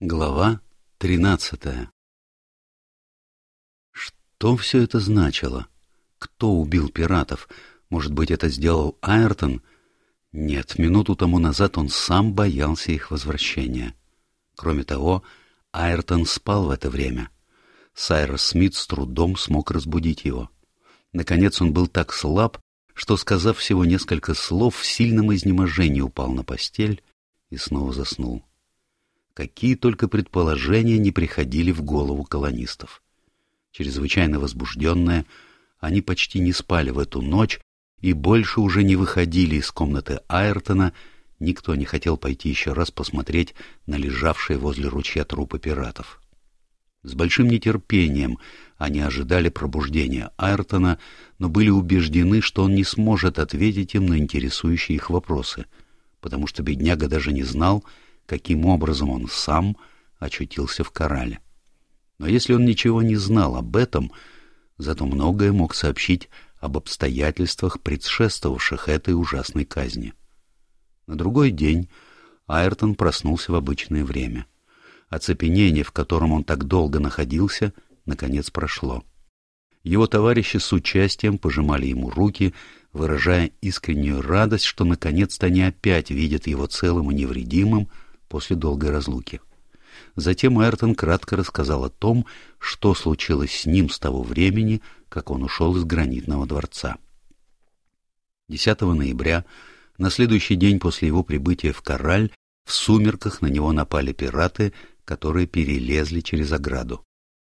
Глава тринадцатая Что все это значило? Кто убил пиратов? Может быть, это сделал Айртон? Нет, минуту тому назад он сам боялся их возвращения. Кроме того, Айртон спал в это время. Сайрос Смит с трудом смог разбудить его. Наконец он был так слаб, что, сказав всего несколько слов, в сильном изнеможении упал на постель и снова заснул. Какие только предположения не приходили в голову колонистов. Чрезвычайно возбужденные, они почти не спали в эту ночь и больше уже не выходили из комнаты Айртона, никто не хотел пойти еще раз посмотреть на лежавшие возле ручья трупы пиратов. С большим нетерпением они ожидали пробуждения Айртона, но были убеждены, что он не сможет ответить им на интересующие их вопросы, потому что бедняга даже не знал, каким образом он сам очутился в корале. Но если он ничего не знал об этом, зато многое мог сообщить об обстоятельствах, предшествовавших этой ужасной казни. На другой день Айртон проснулся в обычное время. Оцепенение, в котором он так долго находился, наконец прошло. Его товарищи с участием пожимали ему руки, выражая искреннюю радость, что наконец-то они опять видят его целым и невредимым, после долгой разлуки. Затем Эртон кратко рассказал о том, что случилось с ним с того времени, как он ушел из гранитного дворца. 10 ноября, на следующий день после его прибытия в Кораль, в сумерках на него напали пираты, которые перелезли через ограду.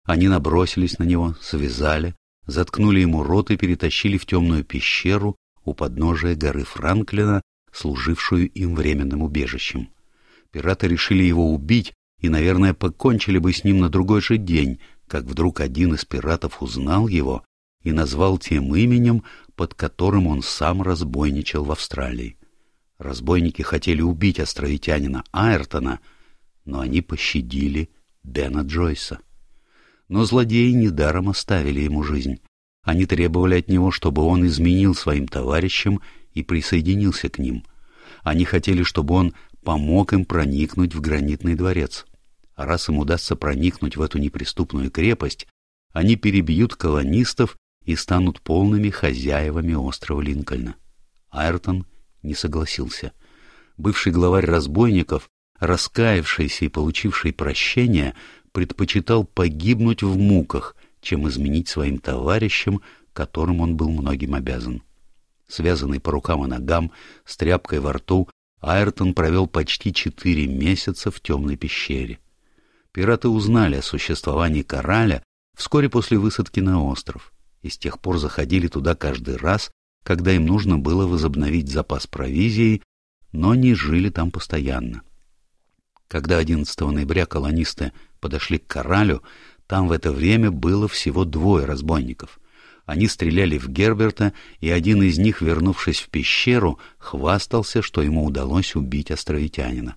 Они набросились на него, связали, заткнули ему рот и перетащили в темную пещеру у подножия горы Франклина, служившую им временным убежищем. Пираты решили его убить и, наверное, покончили бы с ним на другой же день, как вдруг один из пиратов узнал его и назвал тем именем, под которым он сам разбойничал в Австралии. Разбойники хотели убить островитянина Айртона, но они пощадили Бена Джойса. Но злодеи недаром оставили ему жизнь. Они требовали от него, чтобы он изменил своим товарищам и присоединился к ним. Они хотели, чтобы он помог им проникнуть в гранитный дворец. А раз им удастся проникнуть в эту неприступную крепость, они перебьют колонистов и станут полными хозяевами острова Линкольна. Айртон не согласился. Бывший главарь разбойников, раскаявшийся и получивший прощение, предпочитал погибнуть в муках, чем изменить своим товарищам, которым он был многим обязан. Связанный по рукам и ногам, с тряпкой во рту, Айртон провел почти четыре месяца в темной пещере. Пираты узнали о существовании кораля вскоре после высадки на остров и с тех пор заходили туда каждый раз, когда им нужно было возобновить запас провизии, но не жили там постоянно. Когда 11 ноября колонисты подошли к коралю, там в это время было всего двое разбойников — они стреляли в Герберта, и один из них, вернувшись в пещеру, хвастался, что ему удалось убить островитянина.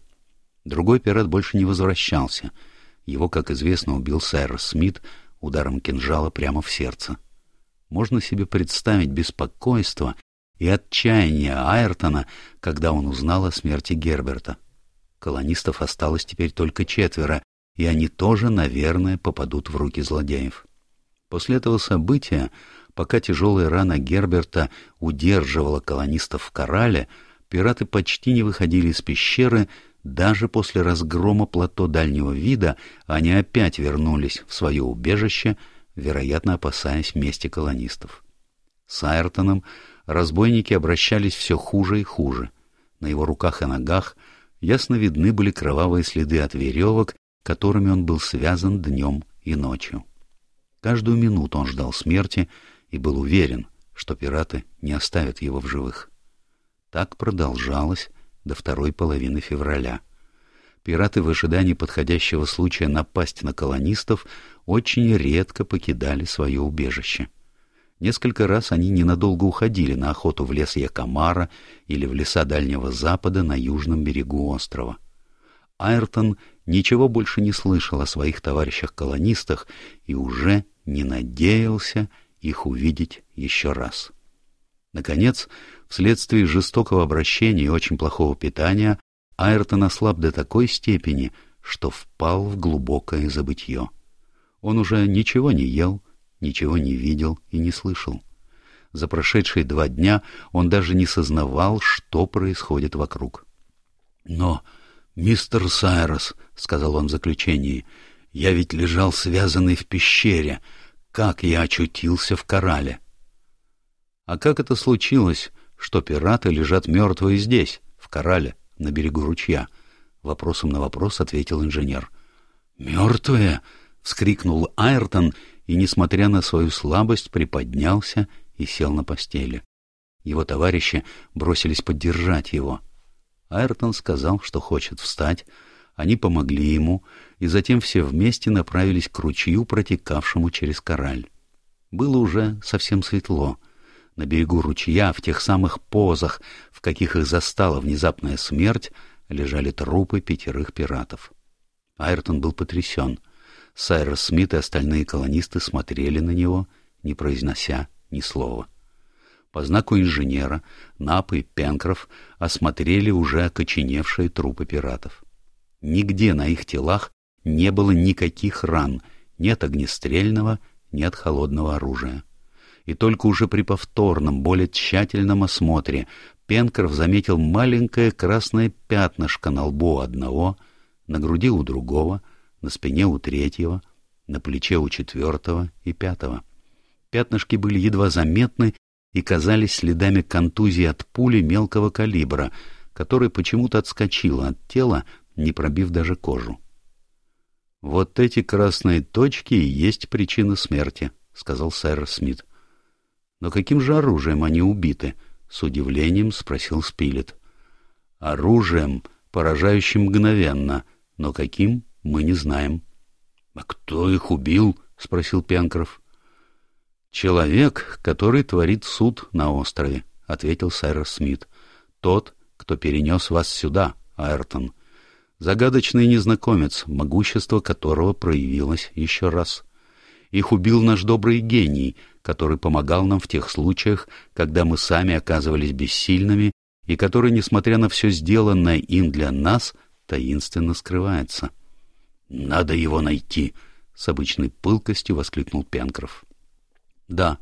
Другой пират больше не возвращался. Его, как известно, убил сэр Смит ударом кинжала прямо в сердце. Можно себе представить беспокойство и отчаяние Айртона, когда он узнал о смерти Герберта. Колонистов осталось теперь только четверо, и они тоже, наверное, попадут в руки злодеев. После этого события Пока тяжелая рана Герберта удерживала колонистов в корале, пираты почти не выходили из пещеры, даже после разгрома плато дальнего вида они опять вернулись в свое убежище, вероятно, опасаясь мести колонистов. С Айртоном разбойники обращались все хуже и хуже. На его руках и ногах ясно видны были кровавые следы от веревок, которыми он был связан днем и ночью. Каждую минуту он ждал смерти, и был уверен, что пираты не оставят его в живых. Так продолжалось до второй половины февраля. Пираты в ожидании подходящего случая напасть на колонистов очень редко покидали свое убежище. Несколько раз они ненадолго уходили на охоту в лес Якомара или в леса Дальнего Запада на южном берегу острова. Айртон ничего больше не слышал о своих товарищах-колонистах и уже не надеялся их увидеть еще раз. Наконец, вследствие жестокого обращения и очень плохого питания, Айртон ослаб до такой степени, что впал в глубокое забытье. Он уже ничего не ел, ничего не видел и не слышал. За прошедшие два дня он даже не сознавал, что происходит вокруг. «Но, мистер Сайрос», — сказал он в заключении, — «я ведь лежал связанный в пещере. Как я очутился в корале?» «А как это случилось, что пираты лежат мертвые здесь, в корале, на берегу ручья?» Вопросом на вопрос ответил инженер. «Мертвые?» — вскрикнул Айртон и, несмотря на свою слабость, приподнялся и сел на постели. Его товарищи бросились поддержать его. Айртон сказал, что хочет встать, они помогли ему, и затем все вместе направились к ручью, протекавшему через кораль. Было уже совсем светло. На берегу ручья, в тех самых позах, в каких их застала внезапная смерть, лежали трупы пятерых пиратов. Айртон был потрясен. Сайрос Смит и остальные колонисты смотрели на него, не произнося ни слова. По знаку инженера Нап и Пенкроф осмотрели уже окоченевшие трупы пиратов. Нигде на их телах не было никаких ран, ни от огнестрельного, ни от холодного оружия. И только уже при повторном, более тщательном осмотре Пенкроф заметил маленькое красное пятнышко на лбу одного, на груди у другого, на спине у третьего, на плече у четвертого и пятого. Пятнышки были едва заметны и казались следами контузии от пули мелкого калибра, которая почему-то отскочила от тела, не пробив даже кожу. «Вот эти красные точки и есть причина смерти», — сказал сэр Смит. «Но каким же оружием они убиты?» — с удивлением спросил Спилет. «Оружием, поражающим мгновенно, но каким мы не знаем». «А кто их убил?» — спросил Пенкроф. «Человек, который творит суд на острове», — ответил сэр Смит. «Тот, кто перенес вас сюда, Айртон. Загадочный незнакомец, могущество которого проявилось еще раз. Их убил наш добрый гений, который помогал нам в тех случаях, когда мы сами оказывались бессильными, и который, несмотря на все сделанное им для нас, таинственно скрывается». «Надо его найти!» — с обычной пылкостью воскликнул Пенкроф. «Да,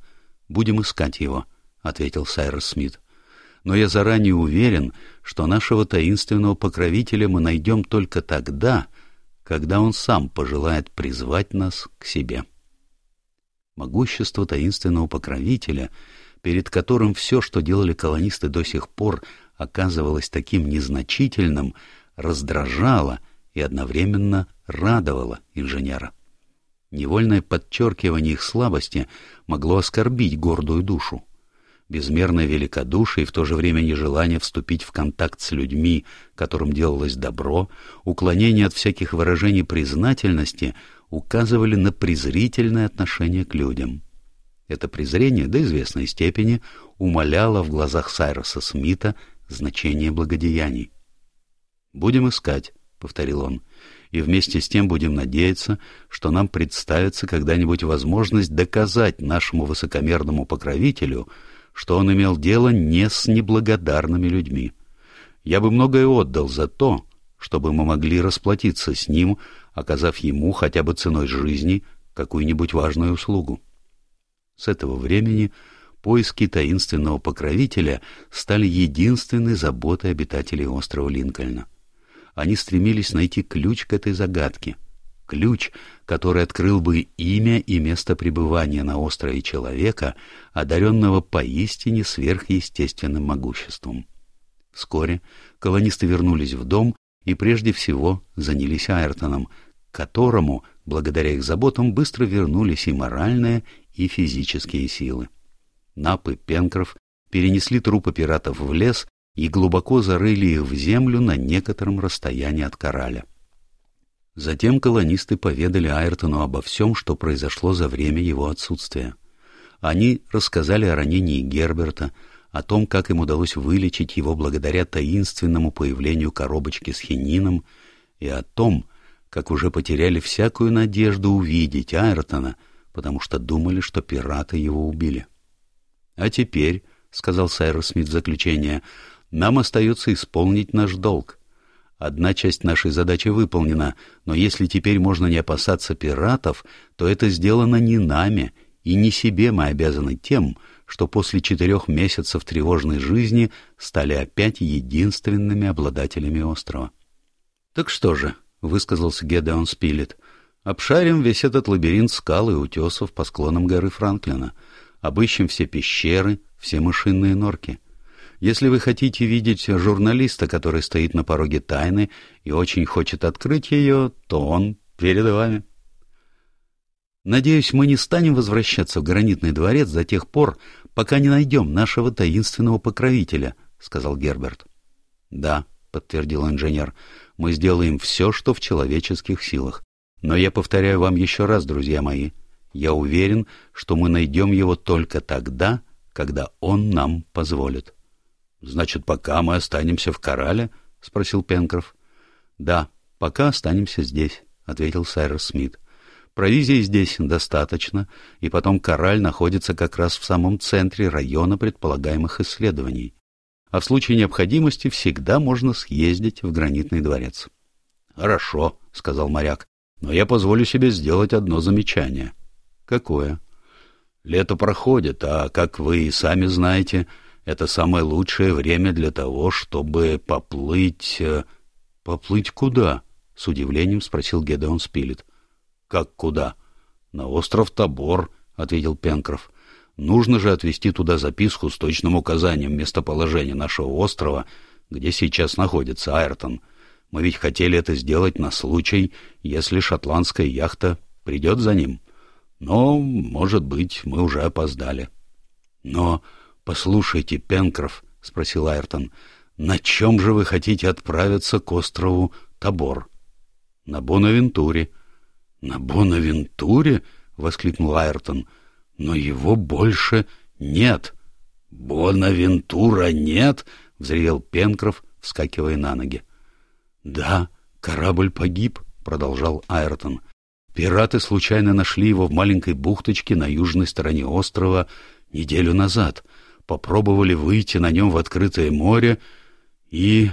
будем искать его», — ответил Сайрос Смит. «Но я заранее уверен, что нашего таинственного покровителя мы найдем только тогда, когда он сам пожелает призвать нас к себе». Могущество таинственного покровителя, перед которым все, что делали колонисты до сих пор, оказывалось таким незначительным, раздражало и одновременно радовало инженера. Невольное подчеркивание их слабости могло оскорбить гордую душу. Безмерное великодушие и в то же время нежелание вступить в контакт с людьми, которым делалось добро, уклонение от всяких выражений признательности указывали на презрительное отношение к людям. Это презрение до известной степени умаляло в глазах Сайроса Смита значение благодеяний. «Будем искать», — повторил он, и вместе с тем будем надеяться, что нам представится когда-нибудь возможность доказать нашему высокомерному покровителю, что он имел дело не с неблагодарными людьми. Я бы многое отдал за то, чтобы мы могли расплатиться с ним, оказав ему хотя бы ценой жизни какую-нибудь важную услугу. С этого времени поиски таинственного покровителя стали единственной заботой обитателей острова Линкольна они стремились найти ключ к этой загадке. Ключ, который открыл бы имя и место пребывания на острове человека, одаренного поистине сверхъестественным могуществом. Вскоре колонисты вернулись в дом и прежде всего занялись Айртоном, которому, благодаря их заботам, быстро вернулись и моральные, и физические силы. Нап и Пенкроф перенесли трупы пиратов в лес и глубоко зарыли их в землю на некотором расстоянии от кораля. Затем колонисты поведали Айртону обо всем, что произошло за время его отсутствия. Они рассказали о ранении Герберта, о том, как им удалось вылечить его благодаря таинственному появлению коробочки с хинином, и о том, как уже потеряли всякую надежду увидеть Айртона, потому что думали, что пираты его убили. «А теперь», — сказал Сайрос Смит в заключение, нам остается исполнить наш долг. Одна часть нашей задачи выполнена, но если теперь можно не опасаться пиратов, то это сделано не нами, и не себе мы обязаны тем, что после четырех месяцев тревожной жизни стали опять единственными обладателями острова. — Так что же, — высказался Гедеон Спилет, — обшарим весь этот лабиринт скал и утесов по склонам горы Франклина, обыщем все пещеры, все мышиные норки. Если вы хотите видеть журналиста, который стоит на пороге тайны и очень хочет открыть ее, то он перед вами. Надеюсь, мы не станем возвращаться в гранитный дворец до тех пор, пока не найдем нашего таинственного покровителя, — сказал Герберт. — Да, — подтвердил инженер, — мы сделаем все, что в человеческих силах. Но я повторяю вам еще раз, друзья мои, я уверен, что мы найдем его только тогда, когда он нам позволит. — Значит, пока мы останемся в Корале? — спросил Пенкроф. — Да, пока останемся здесь, — ответил Сайрос Смит. — Провизии здесь достаточно, и потом Кораль находится как раз в самом центре района предполагаемых исследований. А в случае необходимости всегда можно съездить в гранитный дворец. — Хорошо, — сказал моряк, — но я позволю себе сделать одно замечание. — Какое? — Лето проходит, а, как вы и сами знаете, это самое лучшее время для того, чтобы поплыть... Э, — Поплыть куда? — с удивлением спросил Гедеон Спилет. Как куда? На остров Тобор, ответил Пенкроф. Нужно же отвезти туда записку с точным указанием местоположения нашего острова, где сейчас находится Айртон. Мы ведь хотели это сделать на случай, если шотландская яхта придет за ним. Но, может быть, мы уже опоздали. — Но, послушайте, Пенкроф, — спросил Айртон, — на чем же вы хотите отправиться к острову Тобор? — На Бонавентуре. — На Бонавентуре? — воскликнул Айртон. — Но его больше нет. — Бонавентура нет? — взревел Пенкроф, вскакивая на ноги. — Да, корабль погиб, — продолжал Айртон. Пираты случайно нашли его в маленькой бухточке на южной стороне острова неделю назад, попробовали выйти на нем в открытое море и...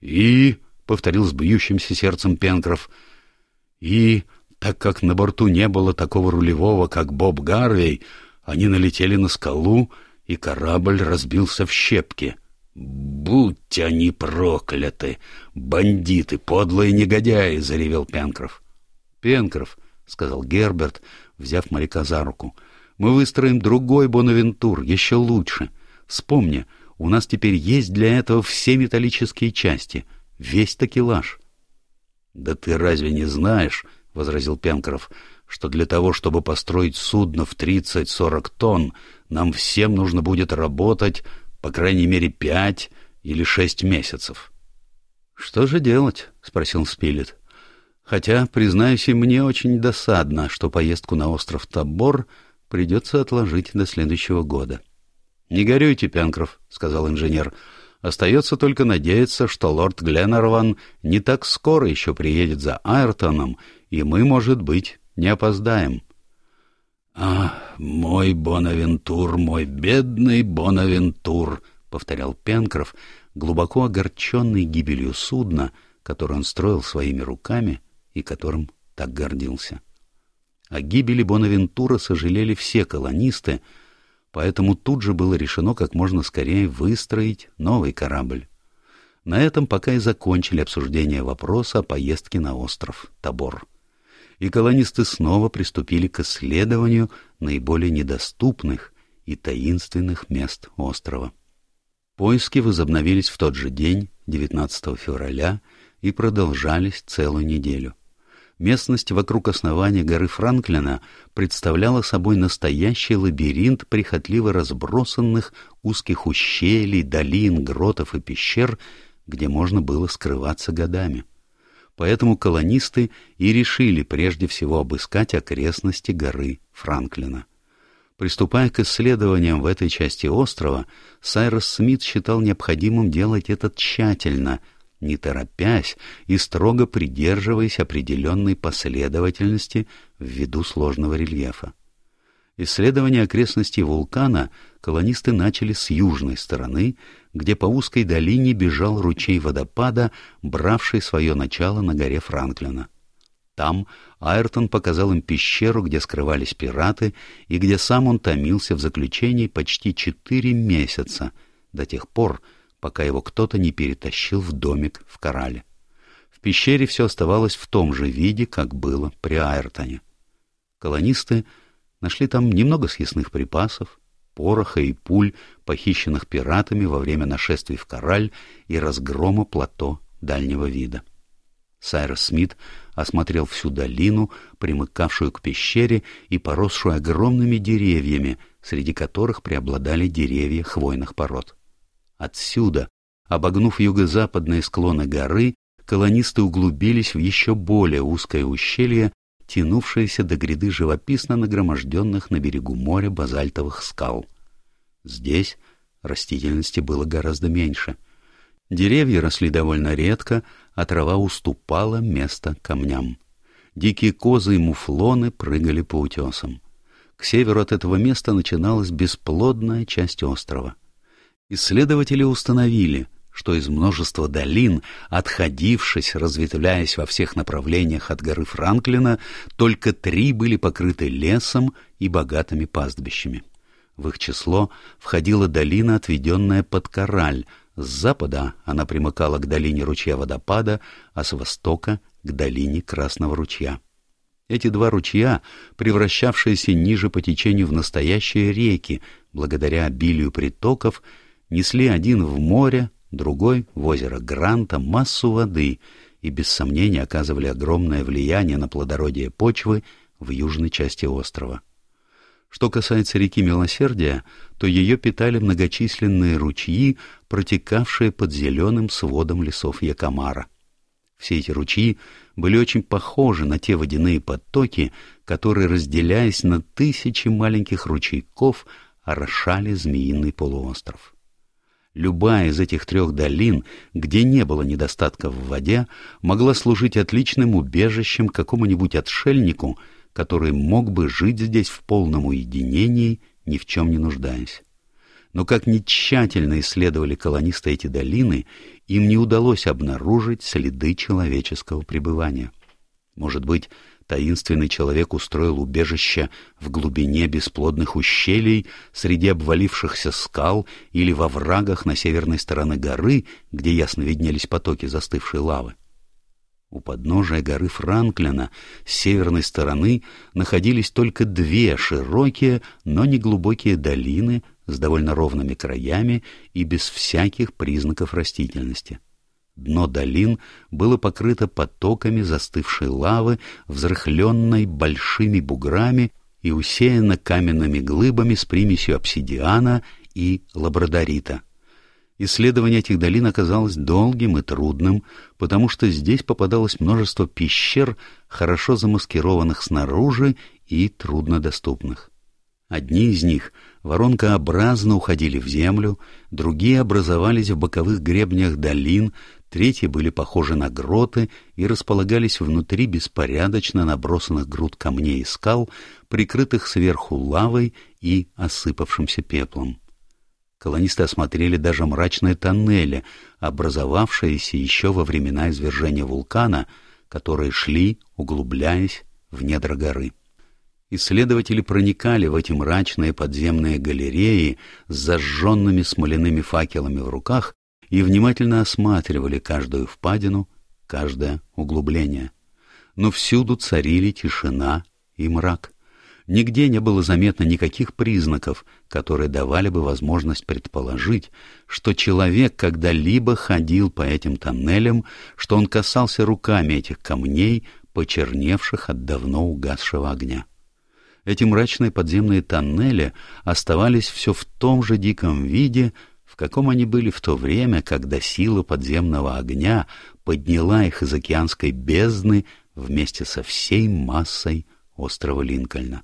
и... — повторил с бьющимся сердцем Пенкроф. — И так как на борту не было такого рулевого, как Боб Гарвей, они налетели на скалу, и корабль разбился в щепки. «Будьте они прокляты! Бандиты, подлые негодяи!» — заревел Пенкроф. «Пенкроф», — сказал Герберт, взяв моряка за руку, — «мы выстроим другой Бонавентур, еще лучше. Вспомни, у нас теперь есть для этого все металлические части, весь такелаж». «Да ты разве не знаешь, возразил Пенкроф, что для того, чтобы построить судно в тридцать-сорок тонн, нам всем нужно будет работать по крайней мере пять или шесть месяцев. — Что же делать? — спросил Спилет. — Хотя, признаюсь, и мне очень досадно, что поездку на остров Табор придется отложить до следующего года. — Не горюйте, Пенкроф, — сказал инженер. — Остается только надеяться, что лорд Гленнерван не так скоро еще приедет за Айртоном и мы, может быть, не опоздаем. — А, мой Бонавентур, мой бедный Бонавентур! — повторял Пенкроф, глубоко огорченный гибелью судна, которое он строил своими руками и которым так гордился. О гибели Бонавентура сожалели все колонисты, поэтому тут же было решено как можно скорее выстроить новый корабль. На этом пока и закончили обсуждение вопроса о поездке на остров Табор и колонисты снова приступили к исследованию наиболее недоступных и таинственных мест острова. Поиски возобновились в тот же день, 19 февраля, и продолжались целую неделю. Местность вокруг основания горы Франклина представляла собой настоящий лабиринт прихотливо разбросанных узких ущелий, долин, гротов и пещер, где можно было скрываться годами поэтому колонисты и решили прежде всего обыскать окрестности горы Франклина. Приступая к исследованиям в этой части острова, Сайрос Смит считал необходимым делать это тщательно, не торопясь и строго придерживаясь определенной последовательности ввиду сложного рельефа. Исследование окрестностей вулкана, колонисты начали с южной стороны, где по узкой долине бежал ручей водопада, бравший свое начало на горе Франклина. Там Айртон показал им пещеру, где скрывались пираты, и где сам он томился в заключении почти четыре месяца, до тех пор, пока его кто-то не перетащил в домик в Корале. В пещере все оставалось в том же виде, как было при Айртоне. Колонисты нашли там немного съестных припасов, пороха и пуль, похищенных пиратами во время нашествий в Кораль и разгрома плато дальнего вида. Сайрос Смит осмотрел всю долину, примыкавшую к пещере и поросшую огромными деревьями, среди которых преобладали деревья хвойных пород. Отсюда, обогнув юго-западные склоны горы, колонисты углубились в еще более узкое ущелье, тянувшееся до гряды живописно нагроможденных на берегу моря базальтовых скал. Здесь растительности было гораздо меньше. Деревья росли довольно редко, а трава уступала место камням. Дикие козы и муфлоны прыгали по утесам. К северу от этого места начиналась бесплодная часть острова. Исследователи установили, что из множества долин, отходившись, разветвляясь во всех направлениях от горы Франклина, только три были покрыты лесом и богатыми пастбищами. В их число входила долина, отведенная под Кораль. С запада она примыкала к долине ручья водопада, а с востока — к долине Красного ручья. Эти два ручья, превращавшиеся ниже по течению в настоящие реки, благодаря обилию притоков, несли один в море, другой — в озеро Гранта, массу воды и, без сомнения, оказывали огромное влияние на плодородие почвы в южной части острова. Что касается реки Милосердия, то ее питали многочисленные ручьи, протекавшие под зеленым сводом лесов Якомара. Все эти ручьи были очень похожи на те водяные потоки, которые, разделяясь на тысячи маленьких ручейков, орошали змеиный полуостров. Любая из этих трех долин, где не было недостатка в воде, могла служить отличным убежищем какому-нибудь отшельнику, который мог бы жить здесь в полном уединении, ни в чем не нуждаясь. Но как ни тщательно исследовали колонисты эти долины, им не удалось обнаружить следы человеческого пребывания. Может быть, таинственный человек устроил убежище в глубине бесплодных ущелий, среди обвалившихся скал или во врагах на северной стороне горы, где ясно виднелись потоки застывшей лавы. У подножия горы Франклина с северной стороны находились только две широкие, но не глубокие долины с довольно ровными краями и без всяких признаков растительности. Дно долин было покрыто потоками застывшей лавы, взрыхленной большими буграми и усеяно каменными глыбами с примесью обсидиана и лабрадорита. Исследование этих долин оказалось долгим и трудным, потому что здесь попадалось множество пещер, хорошо замаскированных снаружи и труднодоступных. Одни из них воронкообразно уходили в землю, другие образовались в боковых гребнях долин, третьи были похожи на гроты и располагались внутри беспорядочно набросанных груд камней и скал, прикрытых сверху лавой и осыпавшимся пеплом. Колонисты осмотрели даже мрачные тоннели, образовавшиеся еще во времена извержения вулкана, которые шли, углубляясь в недра горы. Исследователи проникали в эти мрачные подземные галереи с зажженными смоляными факелами в руках и внимательно осматривали каждую впадину, каждое углубление. Но всюду царили тишина и мрак. Нигде не было заметно никаких признаков, которые давали бы возможность предположить, что человек когда-либо ходил по этим тоннелям, что он касался руками этих камней, почерневших от давно угасшего огня. Эти мрачные подземные тоннели оставались все в том же диком виде, каком они были в то время, когда сила подземного огня подняла их из океанской бездны вместе со всей массой острова Линкольна.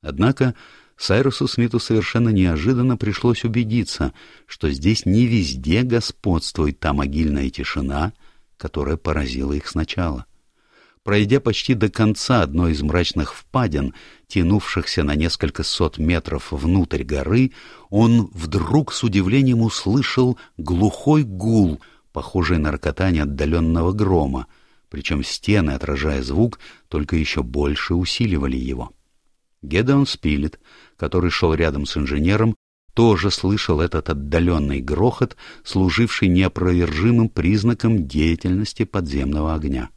Однако Сайрусу Смиту совершенно неожиданно пришлось убедиться, что здесь не везде господствует та могильная тишина, которая поразила их сначала. Пройдя почти до конца одной из мрачных впадин, тянувшихся на несколько сот метров внутрь горы, он вдруг с удивлением услышал глухой гул, похожий на рокотание отдаленного грома, причем стены, отражая звук, только еще больше усиливали его. Гедеон Спилет, который шел рядом с инженером, тоже слышал этот отдаленный грохот, служивший неопровержимым признаком деятельности подземного огня.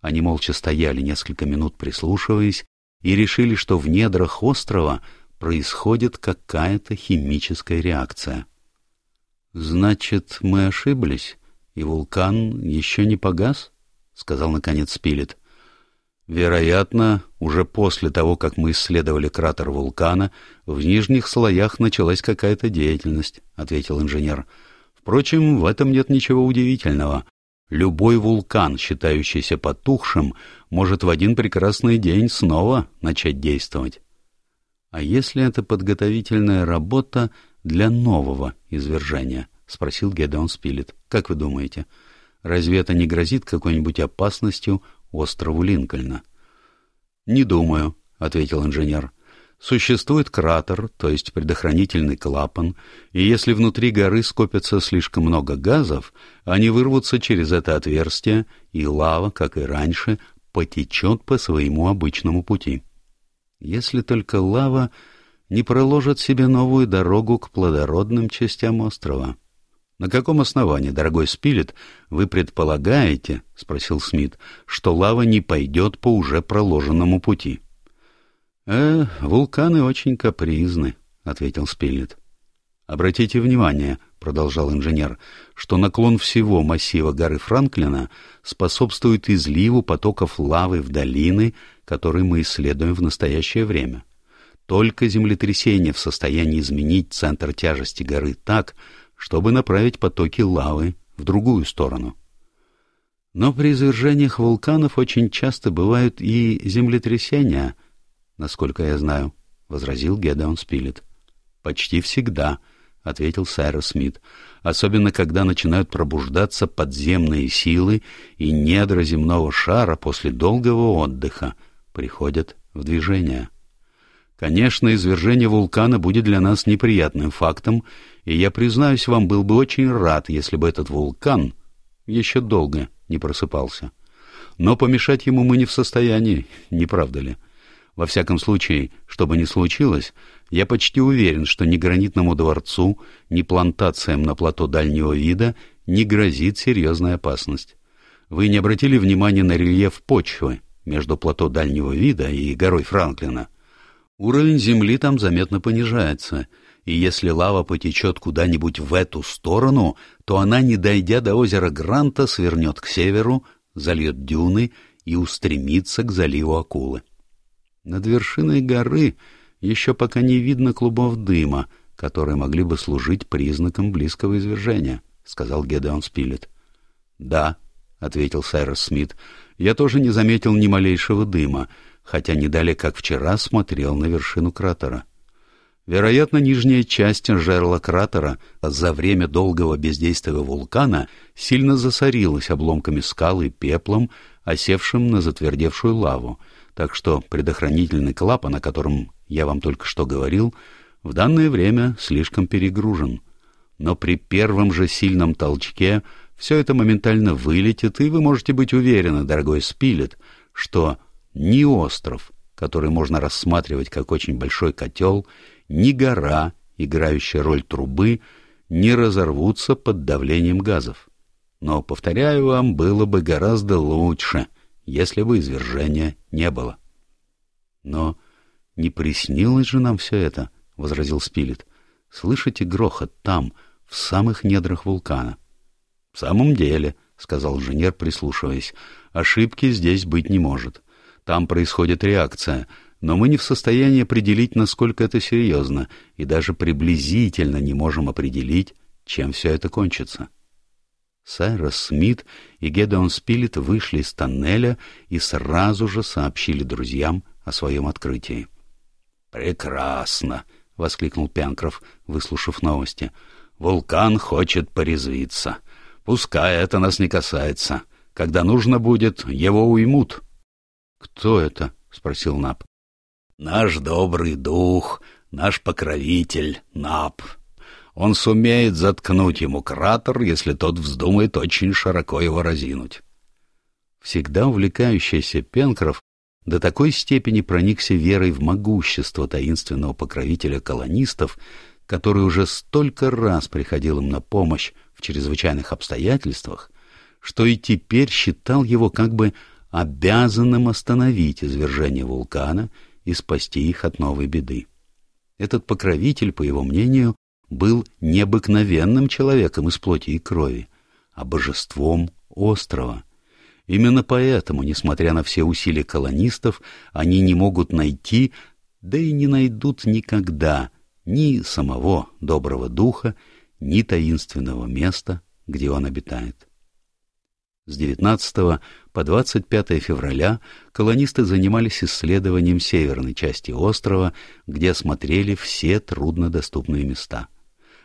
Они молча стояли несколько минут, прислушиваясь, и решили, что в недрах острова происходит какая-то химическая реакция. «Значит, мы ошиблись, и вулкан еще не погас?» — сказал, наконец, Спилет. Вероятно, уже после того, как мы исследовали кратер вулкана, в нижних слоях началась какая-то деятельность, — ответил инженер. Впрочем, в этом нет ничего удивительного. Любой вулкан, считающийся потухшим, может в один прекрасный день снова начать действовать. — А если это подготовительная работа для нового извержения? — спросил Гедеон Спилет. — Как вы думаете, разве это не грозит какой-нибудь опасностью острову Линкольна. «Не думаю», — ответил инженер. «Существует кратер, то есть предохранительный клапан, и если внутри горы скопится слишком много газов, они вырвутся через это отверстие, и лава, как и раньше, потечет по своему обычному пути. Если только лава не проложит себе новую дорогу к плодородным частям острова». «На каком основании, дорогой Спилет, вы предполагаете, — спросил Смит, — что лава не пойдет по уже проложенному пути?» «Э, вулканы очень капризны», — ответил Спилет. «Обратите внимание, — продолжал инженер, — что наклон всего массива горы Франклина способствует изливу потоков лавы в долины, которые мы исследуем в настоящее время. Только землетрясение в состоянии изменить центр тяжести горы так, — чтобы направить потоки лавы в другую сторону. Но при извержениях вулканов очень часто бывают и землетрясения, насколько я знаю, — возразил Гедеон Спилет. — Почти всегда, — ответил Сайрос Смит, — особенно когда начинают пробуждаться подземные силы и недра земного шара после долгого отдыха приходят в движение. Конечно, извержение вулкана будет для нас неприятным фактом, и я, признаюсь вам, был бы очень рад, если бы этот вулкан еще долго не просыпался. Но помешать ему мы не в состоянии, не правда ли? Во всяком случае, что бы ни случилось, я почти уверен, что ни гранитному дворцу, ни плантациям на плато дальнего вида не грозит серьезная опасность. Вы не обратили внимания на рельеф почвы между плато дальнего вида и горой Франклина? — Уровень земли там заметно понижается, и если лава потечет куда-нибудь в эту сторону, то она, не дойдя до озера Гранта, свернет к северу, зальет дюны и устремится к заливу Акулы. Над вершиной горы еще пока не видно клубов дыма, которые могли бы служить признаком близкого извержения, — сказал Гедеон Спилет. — Да, — ответил Сайрос Смит, — я тоже не заметил ни малейшего дыма, — хотя не далее, как вчера, смотрел на вершину кратера. Вероятно, нижняя часть жерла кратера за время долгого бездействия вулкана сильно засорилась обломками скал и пеплом, осевшим на затвердевшую лаву, так что предохранительный клапан, о котором я вам только что говорил, в данное время слишком перегружен. Но при первом же сильном толчке все это моментально вылетит, и вы можете быть уверены, дорогой Спилет, что ни остров, который можно рассматривать как очень большой котел, ни гора, играющая роль трубы, не разорвутся под давлением газов. Но, повторяю вам, было бы гораздо лучше, если бы извержения не было. — Но не приснилось же нам все это, — возразил Спилет. — Слышите грохот там, в самых недрах вулкана? — В самом деле, — сказал инженер, прислушиваясь, — ошибки здесь быть не может. — там происходит реакция, но мы не в состоянии определить, насколько это серьезно, и даже приблизительно не можем определить, чем все это кончится. Сайрос Смит и Гедеон Спилет вышли из тоннеля и сразу же сообщили друзьям о своем открытии. «Прекрасно!» — воскликнул Пянкров, выслушав новости. «Вулкан хочет порезвиться. Пускай это нас не касается. Когда нужно будет, его уймут. — Кто это? — спросил Нап. — Наш добрый дух, наш покровитель, Нап. Он сумеет заткнуть ему кратер, если тот вздумает очень широко его разинуть. Всегда увлекающийся Пенкроф до такой степени проникся верой в могущество таинственного покровителя колонистов, который уже столько раз приходил им на помощь в чрезвычайных обстоятельствах, что и теперь считал его как бы обязанным остановить извержение вулкана и спасти их от новой беды. Этот покровитель, по его мнению, был необыкновенным человеком из плоти и крови, а божеством острова. Именно поэтому, несмотря на все усилия колонистов, они не могут найти, да и не найдут никогда, ни самого доброго духа, ни таинственного места, где он обитает. С 19 по 25 февраля колонисты занимались исследованием северной части острова, где осмотрели все труднодоступные места —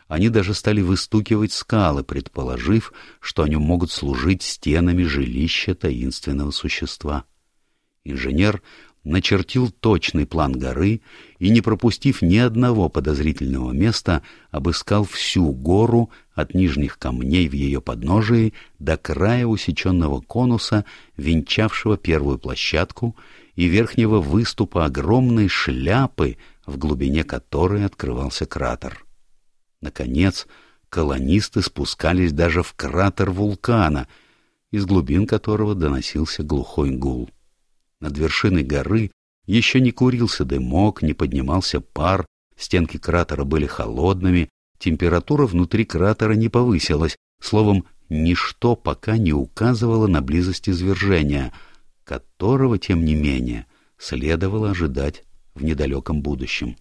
они даже стали выстукивать скалы, предположив, что они могут служить стенами жилища таинственного существа. Инженер начертил точный план горы и, не пропустив ни одного подозрительного места, обыскал всю гору от нижних камней в ее подножии до края усеченного конуса, венчавшего первую площадку, и верхнего выступа огромной шляпы, в глубине которой открывался кратер. Наконец, колонисты спускались даже в кратер вулкана, из глубин которого доносился глухой гул. Над вершиной горы еще не курился дымок, не поднимался пар, стенки кратера были холодными, температура внутри кратера не повысилась, словом, ничто пока не указывало на близость извержения, которого, тем не менее, следовало ожидать в недалеком будущем.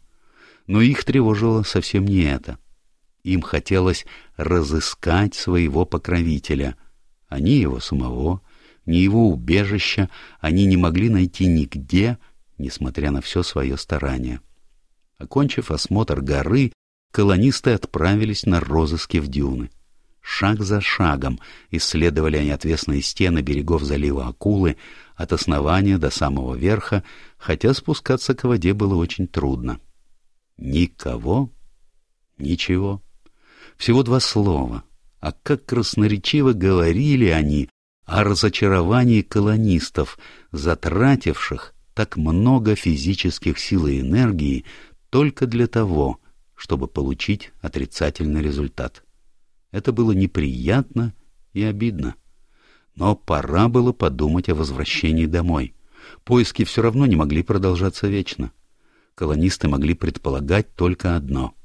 Но их тревожило совсем не это. Им хотелось разыскать своего покровителя, а ни его самого, ни его убежища они не могли найти нигде, несмотря на все свое старание. Окончив осмотр горы, колонисты отправились на розыски в дюны. Шаг за шагом исследовали они отвесные стены берегов залива Акулы от основания до самого верха, хотя спускаться к воде было очень трудно. Никого, ничего. Всего два слова. А как красноречиво говорили они о разочаровании колонистов, затративших так много физических сил и энергии только для того, чтобы получить отрицательный результат. Это было неприятно и обидно. Но пора было подумать о возвращении домой. Поиски все равно не могли продолжаться вечно. Колонисты могли предполагать только одно —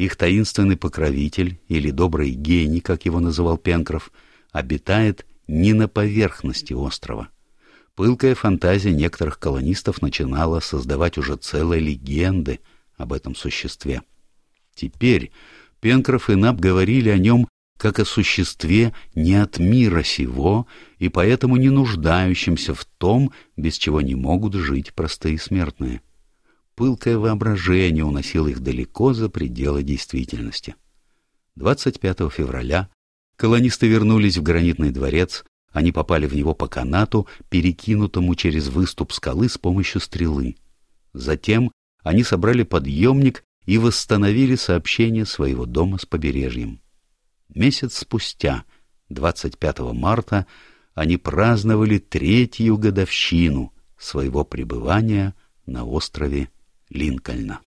их таинственный покровитель, или добрый гений, как его называл Пенкроф, обитает не на поверхности острова. Пылкая фантазия некоторых колонистов начинала создавать уже целые легенды об этом существе. Теперь Пенкроф и Наб говорили о нем как о существе не от мира сего и поэтому не нуждающемся в том, без чего не могут жить простые смертные пылкое воображение уносило их далеко за пределы действительности. 25 февраля колонисты вернулись в гранитный дворец, они попали в него по канату, перекинутому через выступ скалы с помощью стрелы. Затем они собрали подъемник и восстановили сообщение своего дома с побережьем. Месяц спустя, 25 марта, они праздновали третью годовщину своего пребывания на острове Линкольна.